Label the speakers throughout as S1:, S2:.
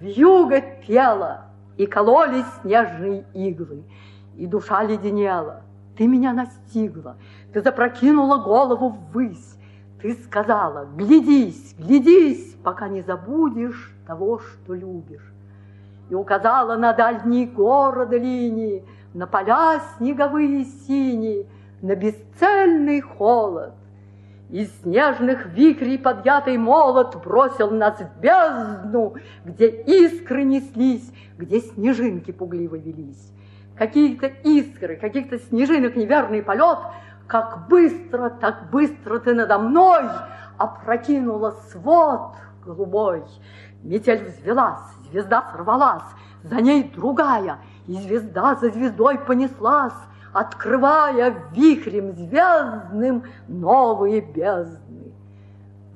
S1: Вьюга пела, и кололись снежные иглы, и душа леденела. Ты меня настигла, ты запрокинула голову ввысь, ты сказала, глядись, глядись, пока не забудешь того, что любишь. И указала на дальние города линии, на поля снеговые синие, на бесцельный холод. Из снежных вихрей подъятый молот бросил нас в бездну, где искры неслись, где снежинки пугливо велись. Какие-то искры, каких-то снежинок неверный полет, как быстро, так быстро ты надо мной опрокинула свод голубой. Метель взвелась, звезда сорвалась, за ней другая, и звезда за звездой понеслась, открывая вихрем звездным новые бездны.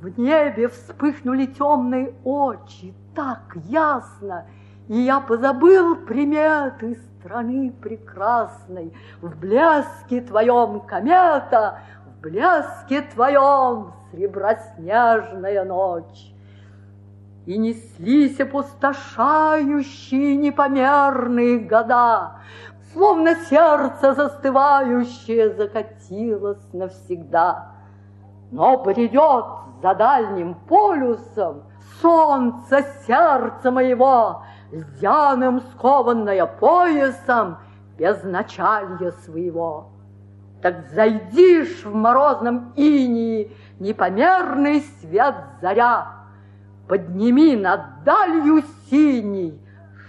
S1: В небе вспыхнули темные очи так ясно, и я позабыл приметы страны прекрасной. В блеске твоем комета, в блеске твоем среброснежная ночь. И неслись опустошающие непомерные года, Словно сердце застывающее закатилось навсегда. Но придет за дальним полюсом Солнце сердца моего, Зяным скованное поясом, Без началья своего. Так зайдишь в морозном инии Непомерный свет заря, Подними над далью синий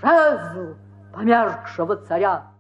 S1: Жезл померкшего царя.